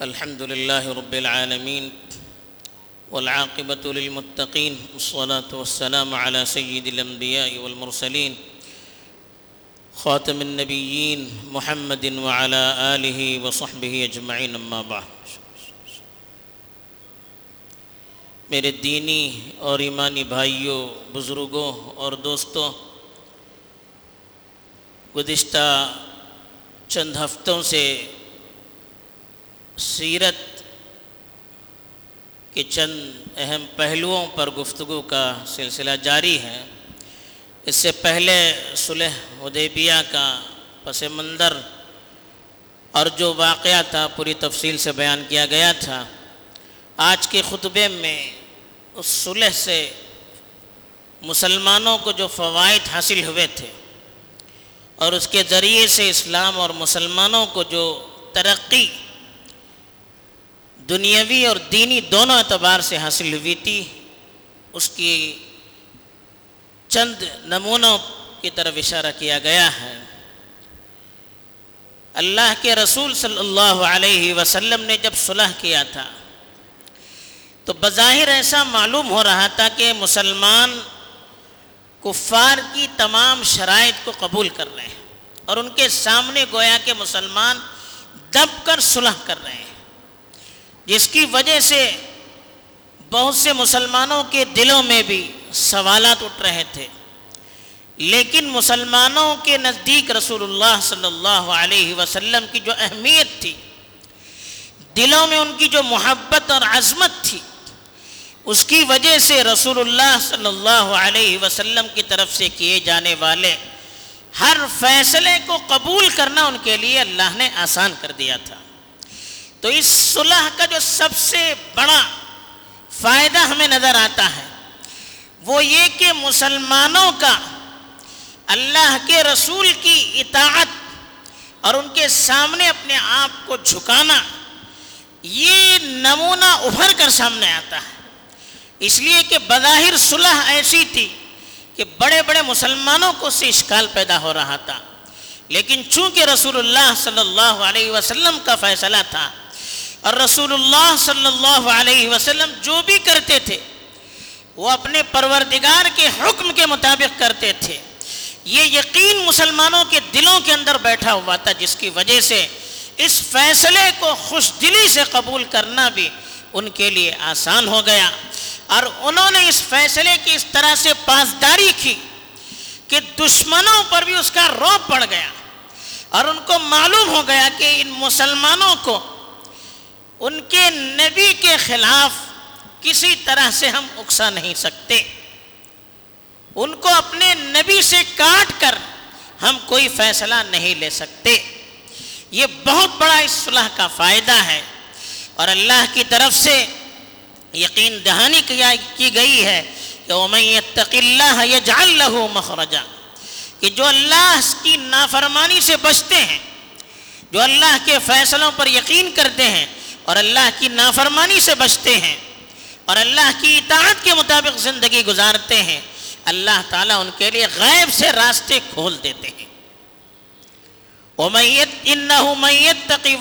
الحمد لله رب العالمين والعاقبة للمتقين والصلاة والسلام على سيد الأنبياء والمرسلين خاتم النبيين محمد وعلى آله وصحبه أجمعين أما بعد. میرے دینی اور ایمانی بھائیوں بزرگوں اور دوستوں، گزشتہ چند ہفتوں سے سیرت کے چند اہم پہلوؤں پر گفتگو کا سلسلہ جاری ہے۔ اس سے پہلے صلح حدیبیہ کا پس منظر اور جو واقعہ تھا پوری تفصیل سے بیان کیا گیا تھا۔ آج کے خطبے میں اس صلح سے مسلمانوں کو جو فوائد حاصل ہوئے تھے اور اس کے ذریعے سے اسلام اور مسلمانوں کو جو ترقی دنیاوی اور دینی دونوں اعتبار سے حاصل ہوئی تھی۔ اس کی چند نمونوں کی طرف اشارہ کیا گیا ہے۔ اللہ کے رسول صلی اللہ علیہ وسلم نے جب صلح کیا تھا، تو بظاہر ایسا معلوم ہو رہا تھا کہ مسلمان کفار کی تمام شرائط کو قبول کر رہے ہیں اور ان کے سامنے گویا کہ مسلمان دب کر صلح کر رہے ہیں۔ جس کی وجہ سے بہت سے مسلمانوں کے دلوں میں بھی سوالات اٹھ رہے تھے۔ لیکن مسلمانوں کے نزدیک رسول اللہ صلی اللہ علیہ وسلم کی جو اہمیت تھی، دلوں میں ان کی جو محبت اور عظمت تھی، اس کی وجہ سے رسول اللہ صلی اللہ علیہ وسلم کی طرف سے کیے جانے والے ہر فیصلے کو قبول کرنا ان کے لیے اللہ نے آسان کر دیا تھا۔ تو اس صلح کا جو سب سے بڑا فائدہ ہمیں نظر آتا ہے، وہ یہ کہ مسلمانوں کا اللہ کے رسول کی اطاعت اور ان کے سامنے اپنے آپ کو جھکانا، یہ نمونہ ابھر کر سامنے آتا ہے۔ اس لیے کہ بظاہر صلح ایسی تھی کہ بڑے بڑے مسلمانوں کو سے اشکال پیدا ہو رہا تھا، لیکن چونکہ رسول اللہ صلی اللہ علیہ وسلم کا فیصلہ تھا اور رسول اللہ صلی اللہ علیہ وسلم جو بھی کرتے تھے، وہ اپنے پروردگار کے حکم کے مطابق کرتے تھے۔ یہ یقین مسلمانوں کے دلوں کے اندر بیٹھا ہوا تھا، جس کی وجہ سے اس فیصلے کو خوش دلی سے قبول کرنا بھی ان کے لیے آسان ہو گیا۔ اور انہوں نے اس فیصلے کی اس طرح سے پاسداری کی کہ دشمنوں پر بھی اس کا روپ پڑ گیا۔ اور ان کو معلوم ہو گیا کہ ان مسلمانوں کو ان کے نبی کے خلاف کسی طرح سے ہم اکسا نہیں سکتے۔ ان کو اپنے نبی سے کاٹ کر ہم کوئی فیصلہ نہیں لے سکتے۔ یہ بہت بڑا اس صلح کا فائدہ ہے۔ اور اللہ کی طرف سے یقین دہانی کی گئی ہے کہ وَمَن يَتَّقِ اللَّهَ يَجْعَلْ لَهُ مَخْرَجًا۔ کہ جو اللہ کی نافرمانی سے بچتے ہیں، جو اللہ کے فیصلوں پر یقین کرتے ہیں اور اللہ کی نافرمانی سے بچتے ہیں اور اللہ کی اطاعت کے مطابق زندگی گزارتے ہیں اللہ تعالیٰ ان کے لیے غیب سے راستے کھول دیتے ہیں۔ إِنَّهُ مَن يَتَّقِ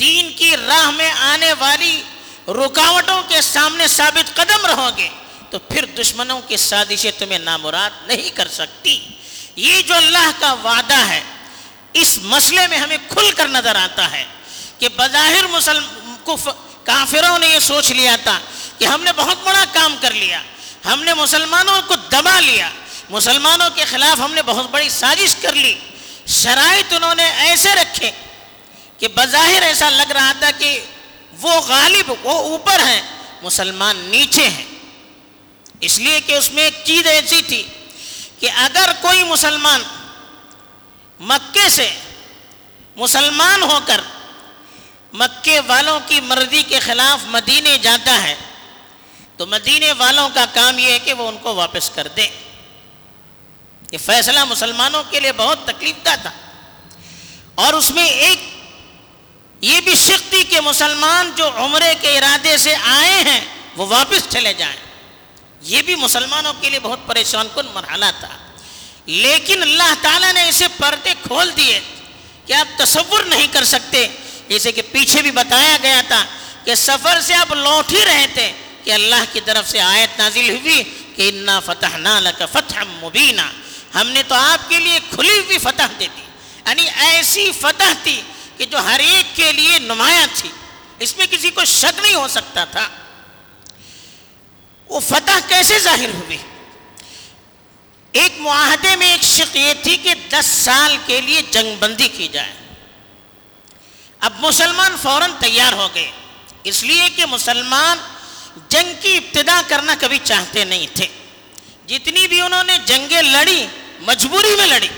دین کی راہ میں آنے والی رکاوٹوں کے سامنے ثابت قدم رہو گے، تو پھر دشمنوں کی سازشیں تمہیں نامراد نہیں کر سکتی۔ یہ جو اللہ کا وعدہ ہے، اس مسئلے میں ہمیں کھل کر نظر آتا ہے کہ بظاہر مسلم کافروں نے یہ سوچ لیا تھا کہ ہم نے بہت بڑا کام کر لیا، ہم نے مسلمانوں کو دبا لیا، مسلمانوں کے خلاف ہم نے بہت بڑی سازش کر لی۔ شرائط انہوں نے ایسے رکھے کہ بظاہر ایسا لگ رہا تھا کہ وہ غالب وہ اوپر ہیں، مسلمان نیچے ہیں۔ اس لیے کہ اس میں ایک چیز ایسی تھی کہ اگر کوئی مسلمان مکے سے مسلمان ہو کر مکے والوں کی مرضی کے خلاف مدینے جاتا ہے، تو مدینے والوں کا کام یہ ہے کہ وہ ان کو واپس کر دے یہ فیصلہ مسلمانوں کے لیے بہت تکلیف دہ تھا۔ اور اس میں ایک یہ بھی سختی کہ مسلمان جو عمرے کے ارادے سے آئے ہیں، وہ واپس چلے جائیں۔ یہ بھی مسلمانوں کے لیے بہت پریشان کن مرحلہ تھا۔ لیکن اللہ تعالیٰ نے اسے پردے کھول دیے کہ آپ تصور نہیں کر سکتے۔ جیسے کہ پیچھے بھی بتایا گیا تھا کہ سفر سے آپ لوٹ ہی رہے تھے کہ اللہ کی طرف سے آیت نازل ہوئی کہ انا فتح نالک فتح مبینہ ہم نے تو آپ کے لیے کھلی ہوئی فتح دے دی۔ یعنی ایسی فتح تھی کہ جو ہر ایک کے لیے نمایاں تھی، اس میں کسی کو شک نہیں ہو سکتا تھا۔ وہ فتح کیسے ظاہر ہوئی؟ ایک معاہدے میں ایک شک یہ تھی کہ دس سال کے لیے جنگ بندی کی جائے۔ اب مسلمان فوراً تیار ہو گئے، اس لیے کہ مسلمان جنگ کی ابتدا کرنا کبھی چاہتے نہیں تھے۔ جتنی بھی انہوں نے جنگیں لڑی مجبوری میں لڑی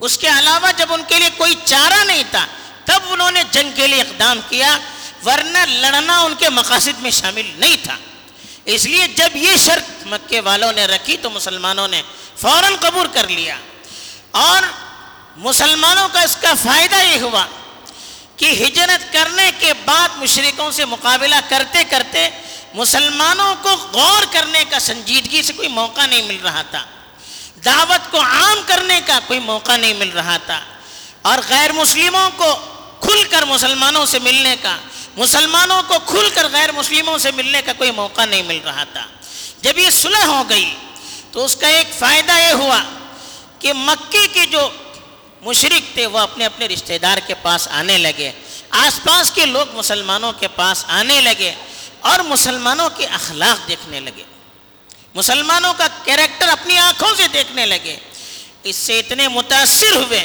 اس کے علاوہ جب ان کے لیے کوئی چارہ نہیں تھا، تب انہوں نے جنگ کے لیے اقدام کیا، ورنہ لڑنا ان کے مقاصد میں شامل نہیں تھا۔ اس لیے جب یہ شرط مکے والوں نے رکھی تو مسلمانوں نے فوراً قبول کر لیا۔ اور مسلمانوں کا اس کا فائدہ یہ ہوا کہ ہجرت کرنے کے بعد مشرقوں سے مقابلہ کرتے کرتے مسلمانوں کو غور کرنے کا سنجیدگی سے کوئی موقع نہیں مل رہا تھا۔ دعوت کو عام کرنے کا کوئی موقع نہیں مل رہا تھا۔ اور غیر مسلموں کو کھل کر مسلمانوں سے ملنے کا، مسلمانوں کو کھل کر غیر مسلموں سے ملنے کا کوئی موقع نہیں مل رہا تھا۔ جب یہ صلح ہو گئی تو اس کا ایک فائدہ یہ ہوا کہ مکے کے جو مشرق تھے وہ اپنے اپنے رشتہ دار کے پاس آنے لگے۔ آس پاس کے لوگ مسلمانوں کے پاس آنے لگے اور مسلمانوں کے اخلاق دیکھنے لگے۔ مسلمانوں کا کیریکٹر اپنی آنکھوں سے دیکھنے لگے۔ اس سے اتنے متاثر ہوئے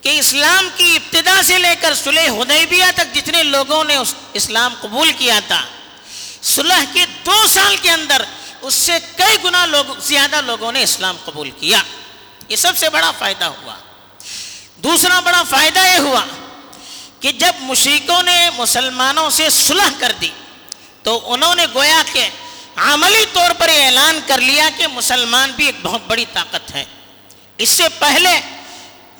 کہ اسلام کی ابتدا سے لے کر صلح حدیبیہ تک جتنے لوگوں نے اسلام قبول کیا تھا، صلح کے دو سال کے اندر اس سے کئی گنا لوگ، زیادہ لوگوں نے اسلام قبول کیا۔ یہ سب سے بڑا فائدہ ہوا۔ دوسرا بڑا فائدہ یہ ہوا کہ جب مشرقوں نے مسلمانوں سے صلح کر دی تو انہوں نے گویا کہ عملی طور پر یہ اعلان کر لیا کہ مسلمان بھی ایک بہت بڑی طاقت ہے۔ اس سے پہلے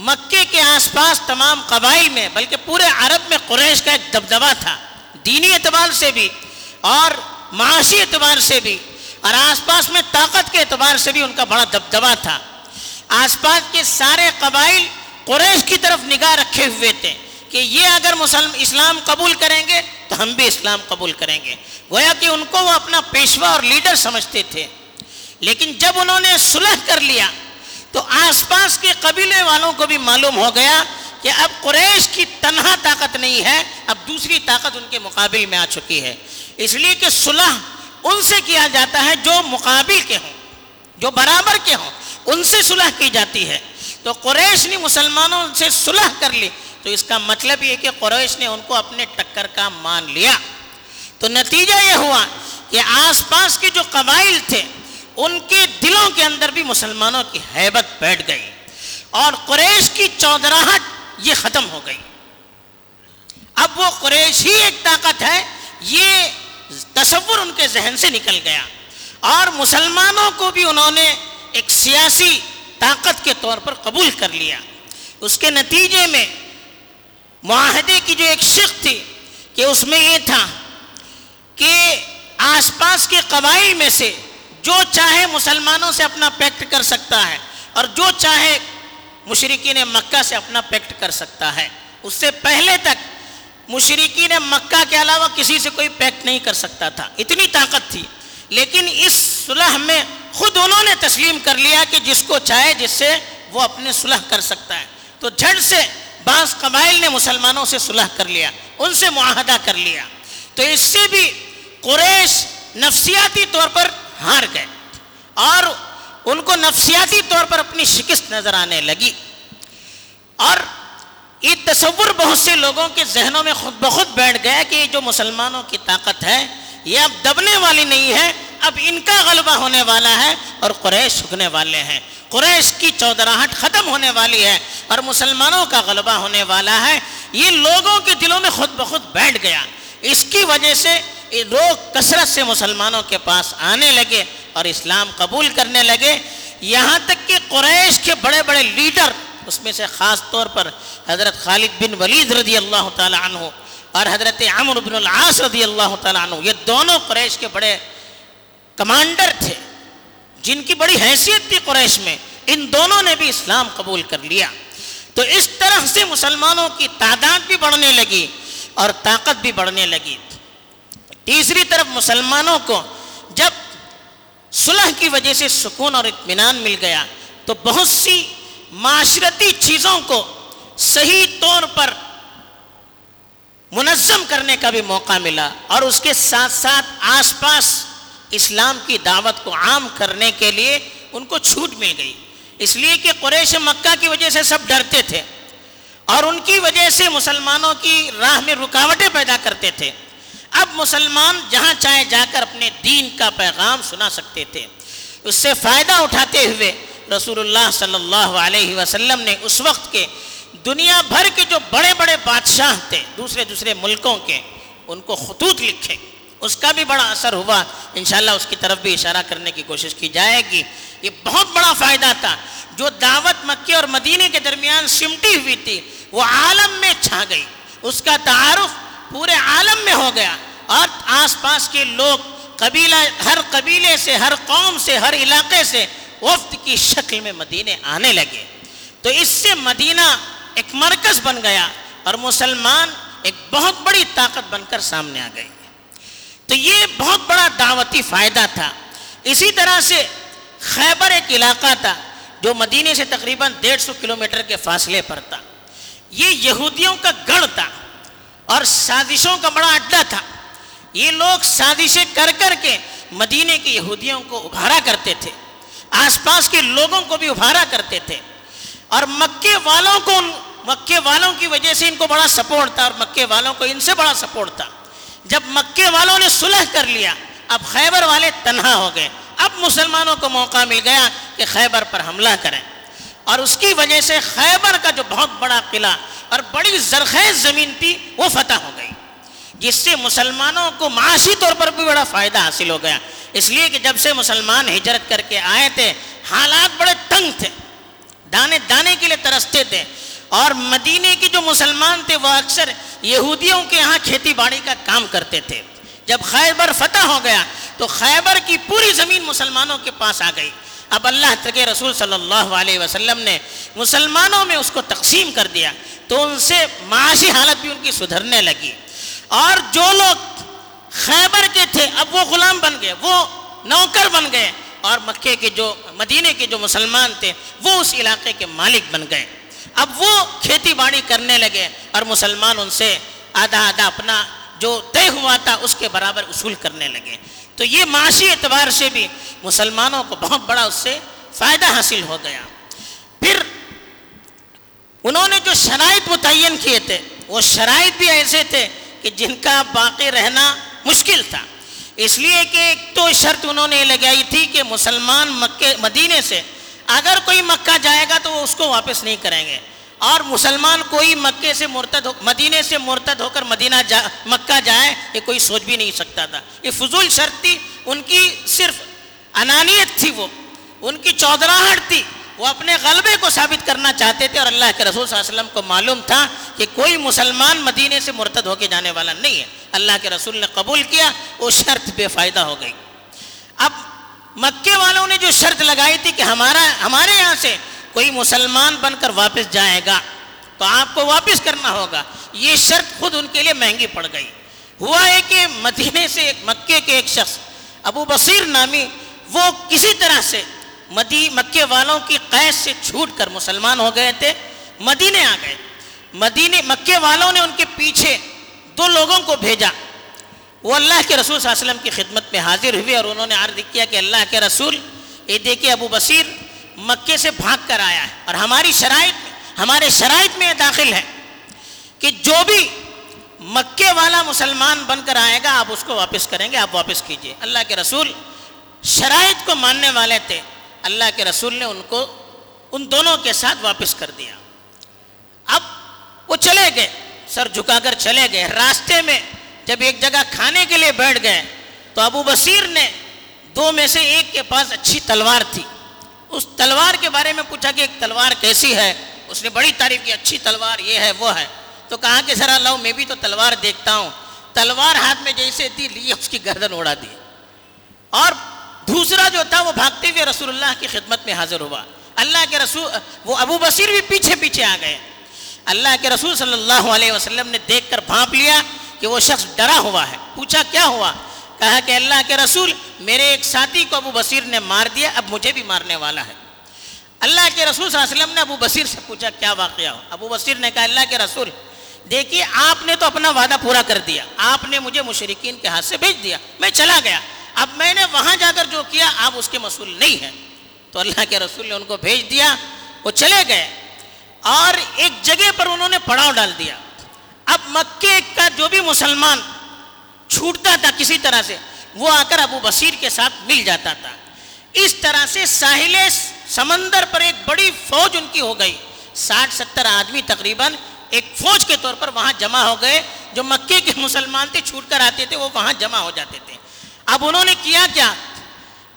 مکے کے آس پاس تمام قبائل میں، بلکہ پورے عرب میں قریش کا ایک دبدبہ تھا، دینی اعتبار سے بھی اور معاشی اعتبار سے بھی، اور آس پاس میں طاقت کے اعتبار سے بھی ان کا بڑا دبدبہ تھا۔ آس پاس کے سارے قبائل قریش کی طرف نگاہ رکھے ہوئے تھے کہ یہ اگر مسلم اسلام قبول کریں گے تو ہم بھی اسلام قبول کریں گے۔ گویا کہ ان کو وہ اپنا پیشوا اور لیڈر سمجھتے تھے۔ لیکن جب انہوں نے صلح کر لیا، تو آس پاس کے قبیلے والوں کو بھی معلوم ہو گیا کہ اب قریش کی تنہا طاقت نہیں ہے، اب دوسری طاقت ان کے مقابل میں آ چکی ہے۔ اس لیے کہ صلح ان سے کیا جاتا ہے جو مقابل کے ہوں، جو برابر کے ہوں، ان سے صلح کی جاتی ہے۔ تو قریش نے مسلمانوں سے صلح کر لی۔ تو اس کا مطلب یہ کہ قریش نے ان کو اپنے ٹکر کا مان لیا۔ تو نتیجہ یہ ہوا کہ آس پاس کے جو قبائل تھے، ان کے دلوں کے اندر بھی مسلمانوں کی حیبت بیٹھ گئی اور قریش کی چودراہٹ یہ ختم ہو گئی۔ اب وہ قریش ہی ایک طاقت ہے، یہ تصور ان کے ذہن سے نکل گیا۔ اور مسلمانوں کو بھی انہوں نے ایک سیاسی طاقت کے طور پر قبول کر لیا۔ اس کے نتیجے میں معاہدے کی جو ایک شک تھی کہ اس میں یہ تھا کہ آس پاس کے قبائل میں سے جو چاہے مسلمانوں سے اپنا پیکٹ کر سکتا ہے اور جو چاہے مشرقین مکہ سے اپنا پیکٹ کر سکتا ہے۔ اس سے پہلے تک مشرقین مکہ کے علاوہ کسی سے کوئی پیکٹ نہیں کر سکتا تھا۔ اتنی طاقت تھی۔ لیکن اس صلح میں خود انہوں نے تسلیم کر لیا کہ جس کو چاہے جس سے وہ اپنے صلح کر سکتا ہے۔ تو جھٹ سے بعض قبائل نے مسلمانوں سے صلح کر لیا، ان سے معاہدہ کر لیا۔ تو اس سے بھی قریش نفسیاتی طور پر ہار گئے اور ان کو نفسیاتی طور پر اپنی شکست نظر آنے لگی اور یہ تصور بہت سے لوگوں کے ذہنوں میں خود بخود بیٹھ گیا کہ یہ جو مسلمانوں کی طاقت ہے، یہ اب دبنے والی نہیں ہے، اب ان کا غلبہ ہونے والا ہے اور قریش جھکنے والے ہیں۔ قریش کی چودراہٹ ختم ہونے والی ہے اور مسلمانوں کا غلبہ ہونے والا ہے۔ یہ لوگوں کے دلوں میں خود بخود بیٹھ گیا۔ اس کی وجہ سے لوگ کثرت سے مسلمانوں کے پاس آنے لگے اور اسلام قبول کرنے لگے۔ یہاں تک کہ قریش کے بڑے بڑے لیڈر، اس میں سے خاص طور پر حضرت خالد بن ولید رضی اللہ تعالی عنہ اور حضرت عمر بن العاص رضی اللہ تعالیٰ عنہ، یہ دونوں قریش کے بڑے کمانڈر تھے۔ جن کی بڑی حیثیت تھی قریش میں، ان دونوں نے بھی اسلام قبول کر لیا۔ تو اس طرح سے مسلمانوں کی تعداد بھی بڑھنے لگی اور طاقت بھی بڑھنے لگی۔ تیسری طرف مسلمانوں کو جب صلح کی وجہ سے سکون اور اطمینان مل گیا، تو بہت سی معاشرتی چیزوں کو صحیح طور پر منظم کرنے کا بھی موقع ملا اور اس کے ساتھ ساتھ آس پاس اسلام کی دعوت کو عام کرنے کے لیے ان کو چھوٹ مل گئی۔ اس لیے کہ قریش مکہ کی وجہ سے سب ڈرتے تھے اور ان کی وجہ سے مسلمانوں کی راہ میں رکاوٹیں پیدا کرتے تھے۔ اب مسلمان جہاں چاہے جا کر اپنے دین کا پیغام سنا سکتے تھے۔ اس سے فائدہ اٹھاتے ہوئے رسول اللہ صلی اللہ علیہ وسلم نے اس وقت کے دنیا بھر کے جو بڑے بڑے بادشاہ تھے، دوسرے دوسرے ملکوں کے، ان کو خطوط لکھے۔ اس کا بھی بڑا اثر ہوا۔ انشاءاللہ اس کی طرف بھی اشارہ کرنے کی کوشش کی جائے گی۔ یہ بہت بڑا فائدہ تھا۔ جو دعوت مکے اور مدینے کے درمیان سمٹی ہوئی تھی، وہ عالم میں چھا گئی۔ اس کا تعارف پورے عالم میں ہو گیا اور آس پاس کے لوگ قبیلہ، ہر قبیلے سے، ہر قوم سے، ہر علاقے سے وفد کی شکل میں مدینے آنے لگے۔ تو اس سے مدینہ ایک مرکز بن گیا اور مسلمان ایک بہت بڑی طاقت بن کر سامنے آ گئی۔ تو یہ بہت بڑا دعوتی فائدہ تھا۔ اسی طرح سے خیبر ایک علاقہ تھا جو مدینے سے تقریباً ڈیڑھ سو کلومیٹر کے فاصلے پر تھا۔ یہ یہودیوں کا گڑھ تھا۔ اور سازشوں کا بڑا اڈا تھا۔ یہ لوگ سازشیں کر کر کے مدینے کے یہودیوں کو ابھارا کرتے تھے، آس پاس کے لوگوں کو بھی ابھارا کرتے تھے۔ اور مکے والوں کو، مکے والوں کی وجہ سے ان کو بڑا سپورٹ تھا اور مکے والوں کو ان سے بڑا سپورٹ تھا۔ جب مکے والوں نے صلح کر لیا، اب خیبر والے تنہا ہو گئے۔ اب مسلمانوں کو موقع مل گیا کہ خیبر پر حملہ کریں۔ اور اس کی وجہ سے خیبر کا جو بہت بڑا قلعہ اور بڑی زرخیز زمین تھی، وہ فتح ہو گئی، جس سے مسلمانوں کو معاشی طور پر بھی بڑا فائدہ حاصل ہو گیا۔ اس لیے کہ جب سے مسلمان ہجرت کر کے آئے تھے، حالات بڑے تنگ تھے، دانے دانے کے لیے ترستے تھے۔ اور مدینے کے جو مسلمان تھے، وہ اکثر یہودیوں کے یہاں کھیتی باڑی کا کام کرتے تھے۔ جب خیبر فتح ہو گیا، تو خیبر کی پوری زمین مسلمانوں کے پاس آ گئی۔ اب اللہ تک رسول صلی اللہ علیہ وسلم نے مسلمانوں میں اس کو تقسیم کر دیا تو ان سے معاشی حالت بھی ان کی سدھرنے لگی اور جو لوگ خیبر کے تھے، اب وہ غلام بن گئے، وہ نوکر بن گئے اور مکے کے جو مدینے کے جو مسلمان تھے، وہ اس علاقے کے مالک بن گئے۔ اب وہ کھیتی باڑی کرنے لگے اور مسلمان ان سے آدھا آدھا اپنا جو طے ہوا تھا، اس کے برابر اصول کرنے لگے۔ تو یہ معاشی اعتبار سے بھی مسلمانوں کو بہت بڑا اس سے فائدہ حاصل ہو گیا۔ پھر انہوں نے جو شرائط متعین کیے تھے، وہ شرائط بھی ایسے تھے کہ جن کا باقی رہنا مشکل تھا۔ اس لیے کہ ایک تو شرط انہوں نے لگائی تھی کہ مسلمان مکے، مدینے سے اگر کوئی مکہ جائے گا تو وہ اس کو واپس نہیں کریں گے۔ اور مسلمان کوئی مکے سے مرتد ہو مدینے سے مرتد ہو کر مدینہ جا مکہ جائے، یہ کوئی سوچ بھی نہیں سکتا تھا۔ یہ فضول شرط تھی، ان کی صرف انانیت تھی وہ۔ ان کی چودراہٹ تھی۔ وہ اپنے غلبے کو ثابت کرنا چاہتے تھے اور اللہ کے رسول صلی اللہ علیہ وسلم کو معلوم تھا کہ کوئی مسلمان مدینے سے مرتد ہو کے جانے والا نہیں ہے۔ اللہ کے رسول نے قبول کیا، وہ شرط بے فائدہ ہو گئی۔ اب مکے والوں نے جو شرط لگائی تھی کہ ہمارا ہمارے یہاں سے کوئی مسلمان بن کر واپس جائے گا تو آپ کو واپس کرنا ہوگا۔ یہ شرط خود ان کے لیے مہنگی پڑ گئی۔ ہوا ہے کہ مدینے سے ایک مکے کے ایک شخص، ابو بصیر نامی، وہ کسی طرح سے مدی، مکے والوں کی قید سے چھوٹ کر مسلمان ہو گئے تھے، مدینے آ گئے۔ مدینے، مکے والوں نے ان کے پیچھے دو لوگوں کو بھیجا۔ وہ اللہ کے رسول صلی اللہ علیہ وسلم کی خدمت میں حاضر ہوئے اور انہوں نے عرض کیا کہ اللہ کے رسول یہ دیکھیے ابو بصیر مکے سے بھاگ کر آیا ہے اور ہماری شرائط ہمارے شرائط میں داخل ہے کہ جو بھی مکے والا مسلمان بن کر آئے گا، آپ اس کو واپس کریں گے، آپ واپس کیجیے۔ اللہ کے رسول شرائط کو ماننے والے تھے۔ اللہ کے رسول نے ان کو ان دونوں کے ساتھ واپس کر دیا۔ اب وہ چلے گئے۔ سر جھکا کر چلے گئے۔ راستے میں جب ایک جگہ کھانے کے لیے بیٹھ گئے تو ابو بصیر نے دو میں سے ایک کے پاس اچھی تلوار تھی۔ اس تلوار کے بارے میں پوچھا کہ ایک تلوار کیسی ہے؟ اس نے بڑی تعریف کی، اچھی تلوار یہ ہے، وہ ہے۔ تو کہا کہ ذرا لاؤ، میں بھی تو تلوار دیکھتا ہوں۔ تلوار ہاتھ میں جیسے دی لی اس کی گردن اڑا دی۔ اور دوسرا جو تھا، وہ بھاگتے ہوئے رسول اللہ کی خدمت میں حاضر ہوا۔ اللہ کے رسول، وہ ابو بصیر بھی پیچھے پیچھے آ گئے۔ اللہ کے رسول صلی اللہ علیہ وسلم نے دیکھ کر بھانپ لیا کہ وہ شخص ڈرا ہوا ہے۔ پوچھا، کیا ہوا؟ کہا کہ اللہ کے رسول، میرے ایک ساتھی کو ابو بصیر نے مار دیا، اب مجھے بھی مارنے والا ہے۔ اللہ کے رسول صلی اللہ علیہ وسلم نے ابو بصیر سے پوچھا، کیا واقعہ ہو؟ ابو بصیر نے کہا، اللہ کے رسول، دیکھیے، آپ نے تو اپنا وعدہ پورا کر دیا۔ آپ نے مجھے مشرقین کے ہاتھ سے بھیج دیا۔ میں چلا گیا۔ اب میں نے وہاں جا کر جو کیا، آپ اس کے مسئول نہیں ہیں۔ تو اللہ کے رسول نے ان کو بھیج دیا، وہ چلے گئے۔ اور ایک جگہ پر انہوں نے پڑاؤ ڈال دیا۔ اب مکے کا جو بھی مسلمان چھوٹتا تھا کسی طرح سے، وہ آ کر ابو بصیر کے ساتھ مل جاتا تھا۔ اس طرح سے ساحل سمندر پر ایک بڑی فوج ان کی ہو گئی۔ ساٹھ ستر آدمی تقریباً ایک فوج کے طور پر وہاں جمع ہو گئے۔ جو مکے کے مسلمان تھے، چھوٹ کر آتے تھے، وہ وہاں جمع ہو جاتے تھے۔ اب انہوں نے کیا کیا؟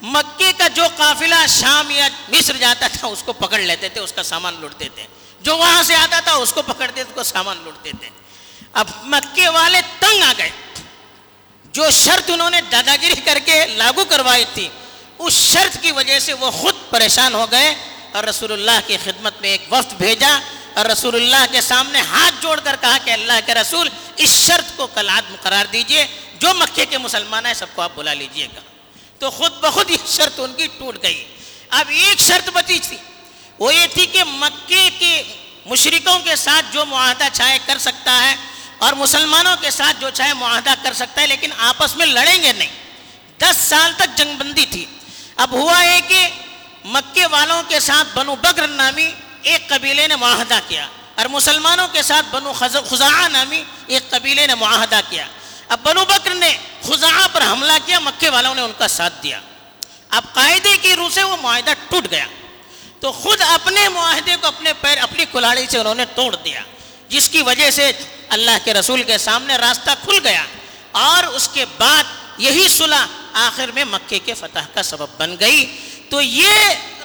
مکے کا جو قافلہ شام یا مصر جاتا تھا، اس کو پکڑ لیتے تھے، اس کا سامان لوٹتے تھے۔ جو وہاں سے آتا تھا، اس کو پکڑتے تھے، اس کو سامان لوٹتے تھے۔ اب مکے والے تنگ آ گئے۔ جو شرط انہوں نے دادا گیری کر کے لاگو کروائی تھی، اس شرط کی وجہ سے وہ خود پریشان ہو گئے۔ اور رسول اللہ کی خدمت میں ایک وفد بھیجا۔ اور رسول اللہ کے سامنے ہاتھ جوڑ کر کہا کہ اللہ کے رسول، اس شرط کو کلاد مقرار دیجیے۔ جو مکے کے مسلمان ہیں، سب کو آپ بلا لیجیے گا۔ تو خود بخود یہ شرط ان کی ٹوٹ گئی۔ اب ایک شرط بچی تھی۔ وہ یہ تھی کہ مکے کے مشرقوں کے ساتھ جو معاہدہ چاہے کر سکتا ہے اور مسلمانوں کے ساتھ جو چاہے معاہدہ کر سکتا ہے، لیکن آپس میں لڑیں گے نہیں۔ دس سال تک جنگ بندی تھی۔ اب ہوا ہے کہ مکے والوں کے ساتھ بنو بکر نامی ایک قبیلے نے معاہدہ کیا اور مسلمانوں کے ساتھ بنو خزاں نامی ایک قبیلے نے معاہدہ کیا۔ اب بنو بکر نے خزاں پر حملہ کیا، مکے والوں نے ان کا ساتھ دیا۔ اب قاعدے کی روح سے وہ معاہدہ ٹوٹ گیا۔ تو خود اپنے معاہدے کو اپنے پیر، اپنی کلاڑی سے انہوں نے توڑ دیا، جس کی وجہ سے اللہ کے رسول کے سامنے راستہ کھل گیا اور اس کے بعد یہی صلح آخر میں مکے کے فتح کا سبب بن گئی۔ تو یہ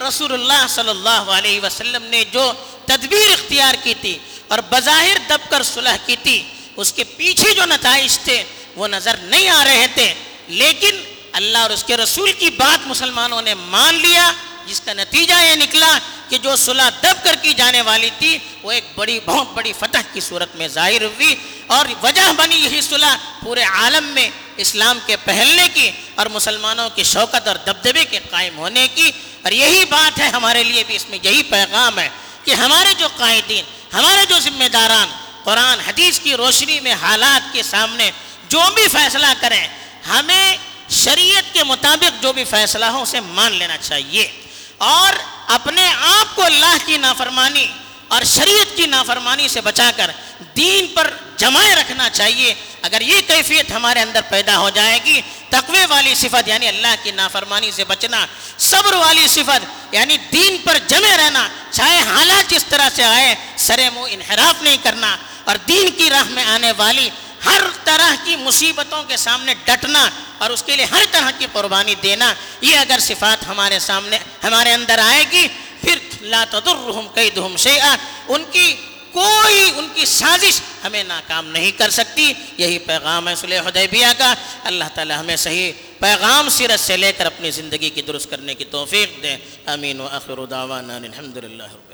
رسول اللہ صلی اللہ علیہ وسلم نے جو تدبیر اختیار کی تھی اور بظاہر دب کر صلح کی تھی، اس کے پیچھے جو نتائج تھے وہ نظر نہیں آ رہے تھے۔ لیکن اللہ اور اس کے رسول کی بات مسلمانوں نے مان لیا۔ جس کا نتیجہ یہ نکلا کہ جو صلح دب کر کی جانے والی تھی، وہ ایک بڑی بہت بڑی فتح کی صورت میں ظاہر ہوئی اور وجہ بنی یہی صلح پورے عالم میں اسلام کے پہلنے کی اور مسلمانوں کی شوکت اور دبدبے کے قائم ہونے کی۔ اور یہی بات ہے ہمارے لیے بھی، اس میں یہی پیغام ہے کہ ہمارے جو قائدین، ہمارے جو ذمہ داران، قرآن، حدیث کی روشنی میں حالات کے سامنے جو بھی فیصلہ کریں، ہمیں شریعت کے مطابق جو بھی فیصلہ ہو اسے مان لینا چاہیے۔ اور اپنے آپ کو اللہ کی نافرمانی اور شریعت کی نافرمانی سے بچا کر دین پر جمائے رکھنا چاہیے۔ اگر یہ کیفیت ہمارے اندر پیدا ہو جائے گی، تقوی والی صفت یعنی اللہ کی نافرمانی سے بچنا، صبر والی صفت یعنی دین پر جمے رہنا، چاہے حالات جس طرح سے آئے، سرے منہ انحراف نہیں کرنا، اور دین کی راہ میں آنے والی ہر طرح کی مصیبتوں کے سامنے ڈٹنا اور اس کے لیے ہر طرح کی قربانی دینا، یہ اگر صفات ہمارے سامنے، ہمارے اندر آئے گی، پھر لا تدرہم قیدہم شیئا، ان کی کوئی، ان کی سازش ہمیں ناکام نہیں کر سکتی۔ یہی پیغام ہے صلح حدیبیہ کا۔ اللہ تعالی ہمیں صحیح پیغام سیرت سے لے کر اپنی زندگی کی درست کرنے کی توفیق دے۔ امین و اخر دعوانا الحمدللہ رب